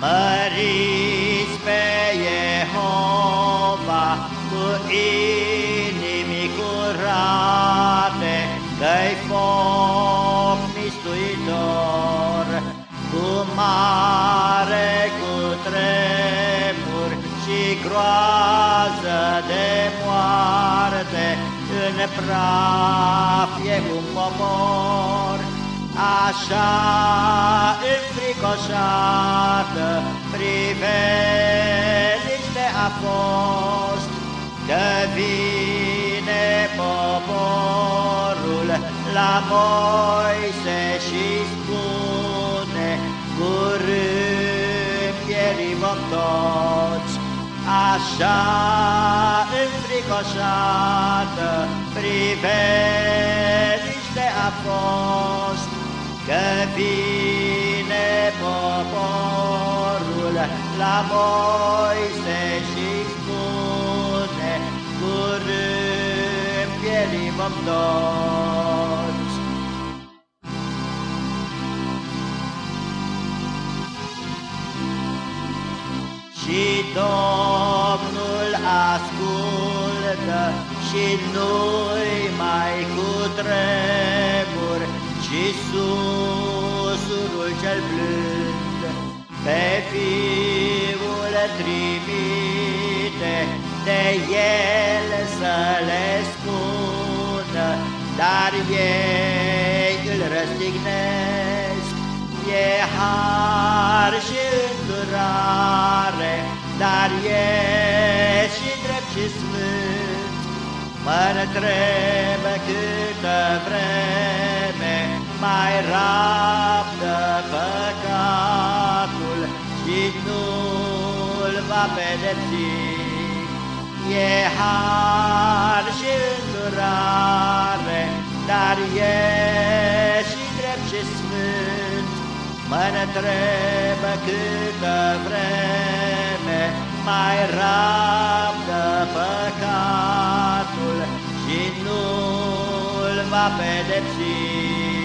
Măriți pe Jehova cu inimi curate, Că-i foc mistuitor, cu mare cu tremur și groază de moarte, În praf e un popor, așa înfricoșată priveliște a fost Că vine poporul la Moise și spune Curând pierii vom toți Așa înfricoșată priveliște a fost Că vine poporul la Moise și spune Curând pierim vom toți. Și Domnul ascultă și nu-i mai cutremur, și susurul cel blând. Pe Fiul trimite De El să le spună Dar ei îl răstignesc. E har și îndurare Dar e și drept și sfânt. Mă întreb câtă vreme mai rabdă va pedepsi. E har și îndurare, dar e și drept și sfânt. Mă întrebă câtă vreme mai rabdă păcatul și nu-l va pedepsi.